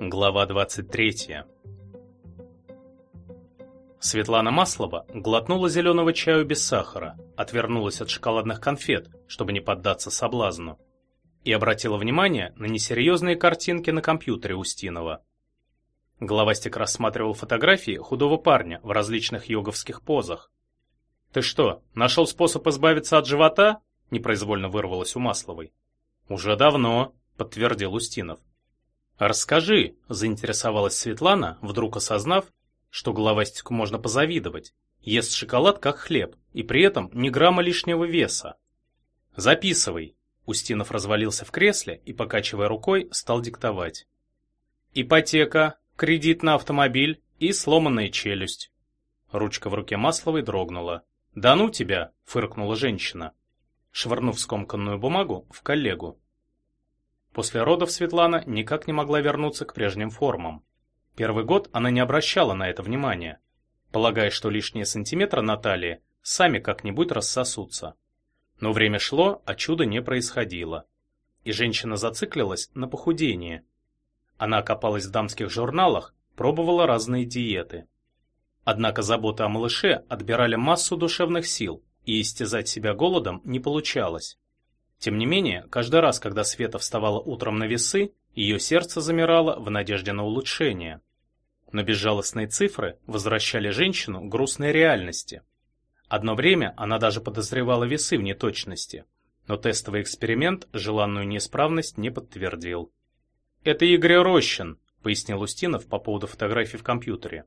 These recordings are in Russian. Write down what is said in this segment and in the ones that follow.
Глава 23. Светлана Маслова глотнула зеленого чаю без сахара, отвернулась от шоколадных конфет, чтобы не поддаться соблазну, и обратила внимание на несерьезные картинки на компьютере Устинова. Головастик рассматривал фотографии худого парня в различных йоговских позах. «Ты что, нашел способ избавиться от живота?» – непроизвольно вырвалось у Масловой. «Уже давно», – подтвердил Устинов. «Расскажи», – заинтересовалась Светлана, вдруг осознав, что головастику можно позавидовать. Ест шоколад как хлеб, и при этом ни грамма лишнего веса. «Записывай», – Устинов развалился в кресле и, покачивая рукой, стал диктовать. «Ипотека, кредит на автомобиль и сломанная челюсть». Ручка в руке Масловой дрогнула. «Да ну тебя!» – фыркнула женщина, швырнув скомканную бумагу в коллегу. После родов Светлана никак не могла вернуться к прежним формам. Первый год она не обращала на это внимания, полагая, что лишние сантиметры на талии сами как-нибудь рассосутся. Но время шло, а чуда не происходило. И женщина зациклилась на похудении. Она копалась в дамских журналах, пробовала разные диеты. Однако заботы о малыше отбирали массу душевных сил, и истязать себя голодом не получалось. Тем не менее, каждый раз, когда Света вставала утром на весы, ее сердце замирало в надежде на улучшение. Но безжалостные цифры возвращали женщину к грустной реальности. Одно время она даже подозревала весы в неточности, но тестовый эксперимент желанную неисправность не подтвердил. «Это Игорь Рощин», — пояснил Устинов по поводу фотографий в компьютере.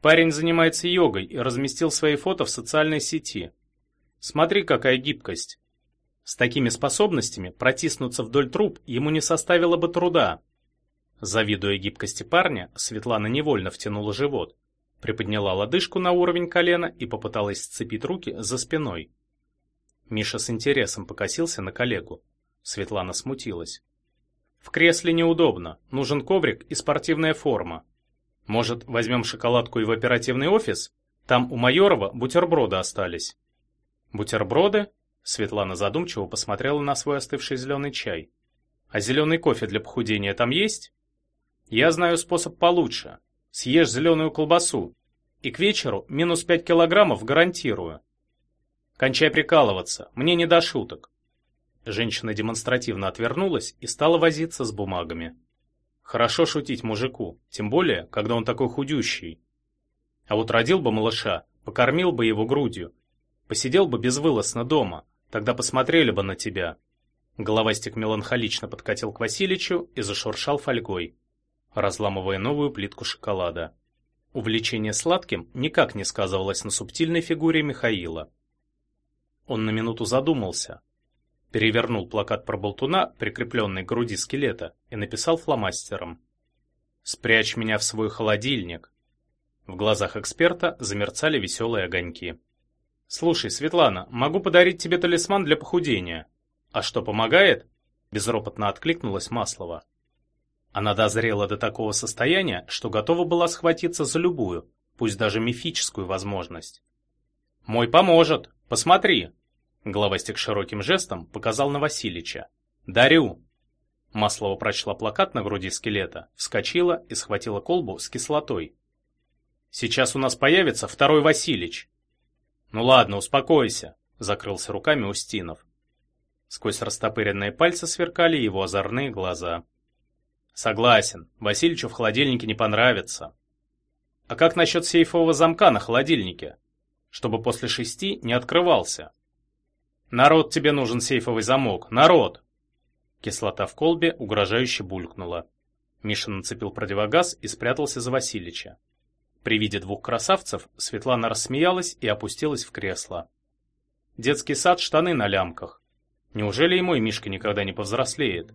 Парень занимается йогой и разместил свои фото в социальной сети. Смотри, какая гибкость. С такими способностями протиснуться вдоль труб ему не составило бы труда. Завидуя гибкости парня, Светлана невольно втянула живот, приподняла лодыжку на уровень колена и попыталась сцепить руки за спиной. Миша с интересом покосился на коллегу. Светлана смутилась. В кресле неудобно, нужен коврик и спортивная форма. Может, возьмем шоколадку и в оперативный офис? Там у Майорова бутерброды остались. Бутерброды? Светлана задумчиво посмотрела на свой остывший зеленый чай. «А зеленый кофе для похудения там есть?» «Я знаю способ получше. Съешь зеленую колбасу, и к вечеру минус пять килограммов гарантирую». «Кончай прикалываться, мне не до шуток». Женщина демонстративно отвернулась и стала возиться с бумагами. Хорошо шутить мужику, тем более, когда он такой худющий. А вот родил бы малыша, покормил бы его грудью, посидел бы безвылазно дома, Тогда посмотрели бы на тебя. Головастик меланхолично подкатил к Василичу и зашуршал фольгой, разламывая новую плитку шоколада. Увлечение сладким никак не сказывалось на субтильной фигуре Михаила. Он на минуту задумался, перевернул плакат про болтуна, прикрепленный к груди скелета, и написал фломастером. «Спрячь меня в свой холодильник». В глазах эксперта замерцали веселые огоньки. «Слушай, Светлана, могу подарить тебе талисман для похудения». «А что, помогает?» Безропотно откликнулась Маслова. Она дозрела до такого состояния, что готова была схватиться за любую, пусть даже мифическую возможность. «Мой поможет! Посмотри!» Главастик широким жестом показал на Василича. «Дарю!» Маслова прочла плакат на груди скелета, вскочила и схватила колбу с кислотой. «Сейчас у нас появится второй Василич!» «Ну ладно, успокойся», — закрылся руками Устинов. Сквозь растопыренные пальцы сверкали его озорные глаза. «Согласен, Васильичу в холодильнике не понравится». «А как насчет сейфового замка на холодильнике? Чтобы после шести не открывался». «Народ, тебе нужен сейфовый замок! Народ!» Кислота в колбе угрожающе булькнула. Миша нацепил противогаз и спрятался за Васильича. При виде двух красавцев Светлана рассмеялась и опустилась в кресло. Детский сад, штаны на лямках. Неужели и мой Мишка никогда не повзрослеет?